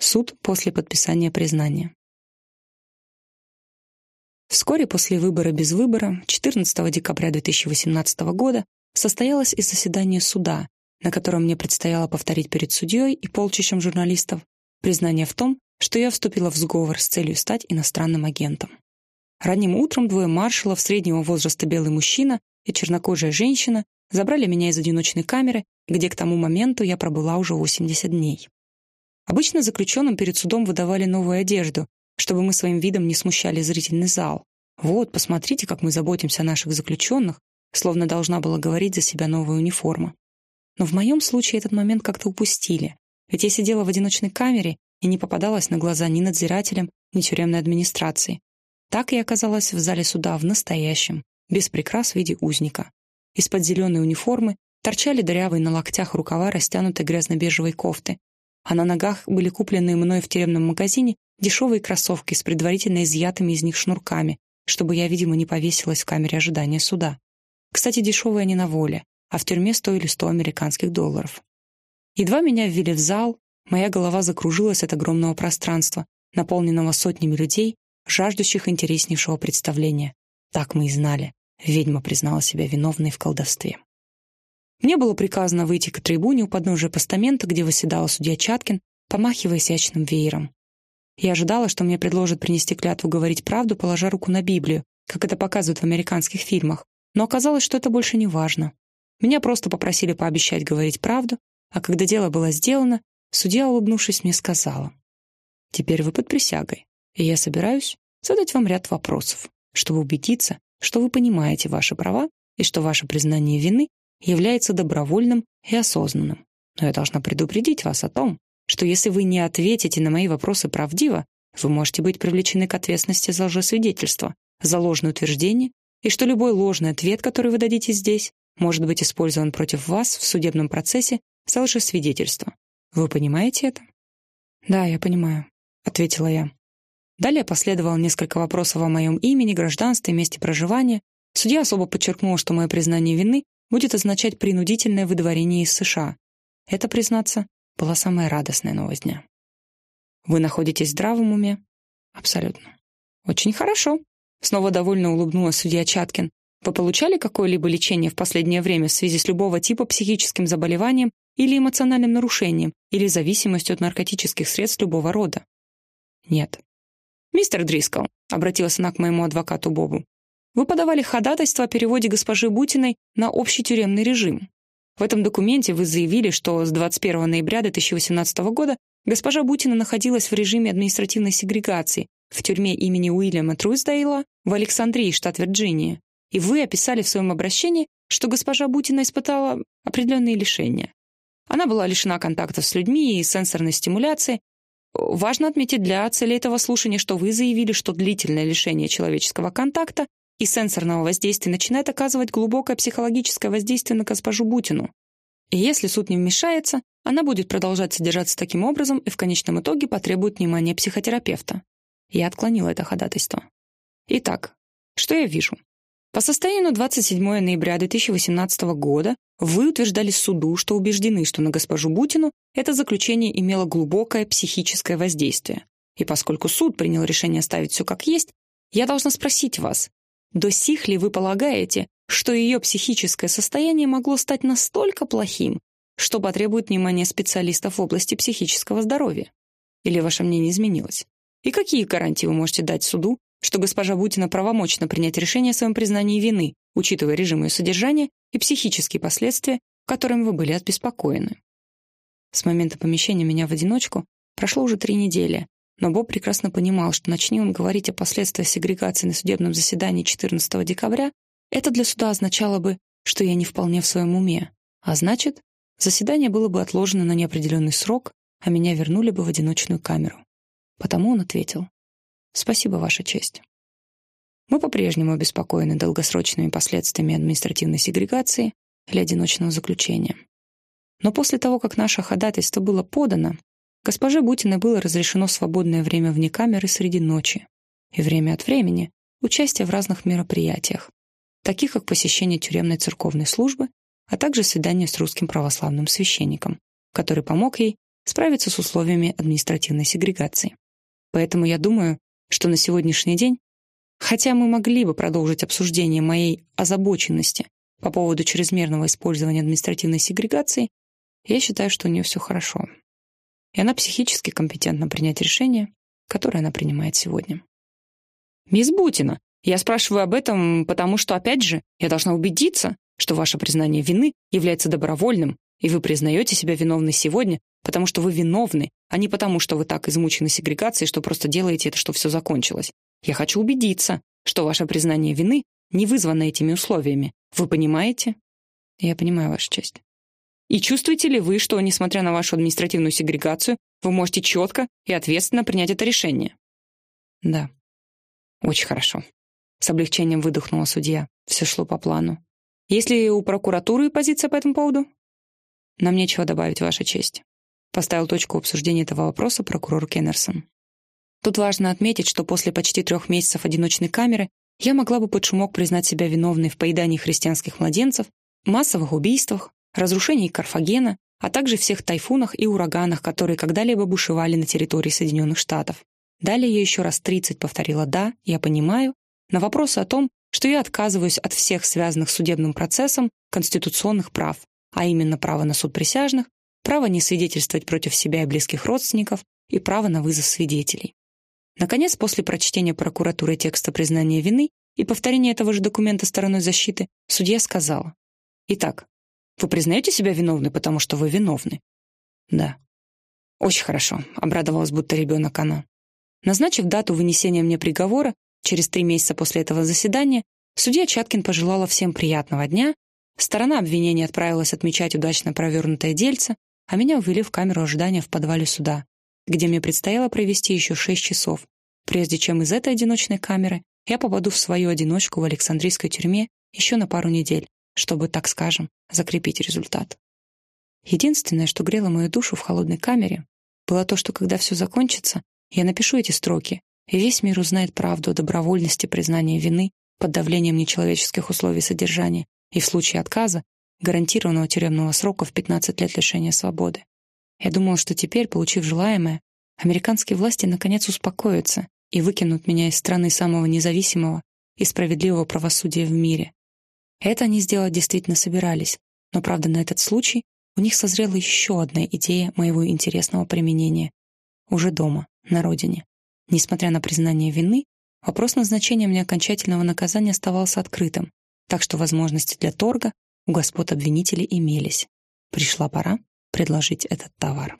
Суд после подписания признания. Вскоре после выбора без выбора, 14 декабря 2018 года, состоялось и заседание суда, на котором мне предстояло повторить перед судьей и полчищем журналистов признание в том, что я вступила в сговор с целью стать иностранным агентом. Ранним утром двое маршалов среднего возраста белый мужчина и чернокожая женщина забрали меня из одиночной камеры, где к тому моменту я пробыла уже 80 дней. Обычно заключенным перед судом выдавали новую одежду, чтобы мы своим видом не смущали зрительный зал. Вот, посмотрите, как мы заботимся о наших заключенных, словно должна была говорить за себя новая униформа. Но в моем случае этот момент как-то упустили, ведь я сидела в одиночной камере и не попадалась на глаза ни надзирателям, ни тюремной администрации. Так я оказалась в зале суда в настоящем, без прикрас в виде узника. Из-под зеленой униформы торчали дырявые на локтях рукава растянутой грязно-бежевой кофты, а на ногах были купленные мной в тюремном магазине дешевые кроссовки с предварительно изъятыми из них шнурками, чтобы я, видимо, не повесилась в камере ожидания суда. Кстати, дешевые они на воле, а в тюрьме стоили 100 американских долларов. Едва меня ввели в зал, моя голова закружилась от огромного пространства, наполненного сотнями людей, жаждущих интереснейшего представления. Так мы и знали. Ведьма признала себя виновной в колдовстве. Мне было приказано выйти к трибуне у подножия постамента, где восседала судья Чаткин, помахивая сячным веером. Я ожидала, что мне предложат принести клятву говорить правду, положа руку на Библию, как это показывают в американских фильмах, но оказалось, что это больше не важно. Меня просто попросили пообещать говорить правду, а когда дело было сделано, судья, улыбнувшись, мне сказала, «Теперь вы под присягой, и я собираюсь задать вам ряд вопросов, чтобы убедиться, что вы понимаете ваши права и что ваше признание вины является добровольным и осознанным. Но я должна предупредить вас о том, что если вы не ответите на мои вопросы правдиво, вы можете быть привлечены к ответственности за лжесвидетельство, за ложное утверждение, и что любой ложный ответ, который вы дадите здесь, может быть использован против вас в судебном процессе за лжесвидетельство. Вы понимаете это? «Да, я понимаю», — ответила я. Далее последовало несколько вопросов о моем имени, гражданстве, месте проживания. Судья особо подчеркнул, что мое признание вины будет означать принудительное выдворение из США. Это, признаться, была самая радостная новость дня. Вы находитесь в здравом уме? Абсолютно. Очень хорошо. Снова довольно улыбнулась судья Чаткин. Вы получали какое-либо лечение в последнее время в связи с любого типа психическим заболеванием или эмоциональным нарушением, или зависимостью от наркотических средств любого рода? Нет. Мистер Дрискл, обратилась она к моему адвокату Бобу, вы подавали ходатайство о переводе госпожи Бутиной на общий тюремный режим. В этом документе вы заявили, что с 21 ноября 2018 года госпожа Бутина находилась в режиме административной сегрегации в тюрьме имени Уильяма Труисдейла в Александрии, штат Вирджиния. И вы описали в своем обращении, что госпожа Бутина испытала определенные лишения. Она была лишена контактов с людьми и сенсорной стимуляции. Важно отметить для цели этого слушания, что вы заявили, что длительное лишение человеческого контакта и сенсорного воздействия начинает оказывать глубокое психологическое воздействие на госпожу Бутину. И если суд не вмешается, она будет продолжать содержаться таким образом и в конечном итоге потребует внимания психотерапевта. Я отклонила это ходатайство. Итак, что я вижу? По состоянию на 27 ноября 2018 года вы утверждали суду, что убеждены, что на госпожу Бутину это заключение имело глубокое психическое воздействие. И поскольку суд принял решение оставить все как есть, я должна спросить вас, до сих ли вы полагаете, что ее психическое состояние могло стать настолько плохим, что потребует внимания специалистов в области психического здоровья? Или ваше мнение изменилось? И какие гарантии вы можете дать суду, что госпожа Бутина правомочна принять решение о своем признании вины, учитывая режим ее содержания и психические последствия, которыми вы были обеспокоены? С момента помещения меня в одиночку прошло уже три недели, но Боб прекрасно понимал, что начни он говорить о последствиях сегрегации на судебном заседании 14 декабря, это для суда означало бы, что я не вполне в своем уме. А значит, заседание было бы отложено на неопределенный срок, а меня вернули бы в одиночную камеру. Потому он ответил. «Спасибо, Ваша честь». Мы по-прежнему обеспокоены долгосрочными последствиями административной сегрегации или одиночного заключения. Но после того, как наше ходатайство было подано, Госпоже Бутиной было разрешено свободное время вне камеры среди ночи и время от времени участие в разных мероприятиях, таких как посещение тюремной церковной службы, а также свидание с русским православным священником, который помог ей справиться с условиями административной сегрегации. Поэтому я думаю, что на сегодняшний день, хотя мы могли бы продолжить обсуждение моей озабоченности по поводу чрезмерного использования административной сегрегации, я считаю, что у нее все хорошо. И она психически компетентна принять решение, которое она принимает сегодня. «Мисс Бутина, я спрашиваю об этом, потому что, опять же, я должна убедиться, что ваше признание вины является добровольным, и вы признаете себя виновной сегодня, потому что вы виновны, а не потому, что вы так измучены сегрегацией, что просто делаете это, что все закончилось. Я хочу убедиться, что ваше признание вины не вызвано этими условиями. Вы понимаете? Я понимаю, Ваша честь. И чувствуете ли вы, что, несмотря на вашу административную сегрегацию, вы можете четко и ответственно принять это решение? Да. Очень хорошо. С облегчением выдохнула судья. Все шло по плану. Есть ли у прокуратуры позиция по этому поводу? Нам нечего добавить, Ваша честь. Поставил точку в обсуждении этого вопроса прокурор Кеннерсон. Тут важно отметить, что после почти трех месяцев одиночной камеры я могла бы под шумок признать себя виновной в поедании христианских младенцев, массовых убийствах, разрушении Карфагена, а также всех тайфунах и ураганах, которые когда-либо бушевали на территории Соединенных Штатов. Далее я еще раз 30 повторила «да», я понимаю, на вопросы о том, что я отказываюсь от всех связанных с судебным процессом конституционных прав, а именно право на суд присяжных, право не свидетельствовать против себя и близких родственников и право на вызов свидетелей. Наконец, после прочтения прокуратуры текста признания вины и повторения этого же документа стороной защиты, судья сказала, «Итак, вы признаете себя виновной, потому что вы виновны?» «Да». «Очень хорошо», — обрадовалась будто ребенок она. Назначив дату вынесения мне приговора, через три месяца после этого заседания, судья Чаткин пожелала всем приятного дня, сторона обвинения отправилась отмечать удачно провернутое дельце, а меня увели в камеру ожидания в подвале суда, где мне предстояло провести еще шесть часов, прежде чем из этой одиночной камеры я попаду в свою одиночку в Александрийской тюрьме еще на пару недель, чтобы, так скажем, закрепить результат. Единственное, что грело мою душу в холодной камере, было то, что когда все закончится, я напишу эти строки, и весь мир узнает правду о добровольности признания вины под давлением нечеловеческих условий содержания и в случае отказа гарантированного тюремного срока в 15 лет лишения свободы. Я думал, что теперь, получив желаемое, американские власти наконец успокоятся и выкинут меня из страны самого независимого и справедливого правосудия в мире. Это они сделать действительно собирались, но, правда, на этот случай у них созрела еще одна идея моего интересного применения. Уже дома, на родине. Несмотря на признание вины, вопрос назначения мне окончательного наказания оставался открытым, так что возможности для торга у господ обвинителей имелись. Пришла пора предложить этот товар.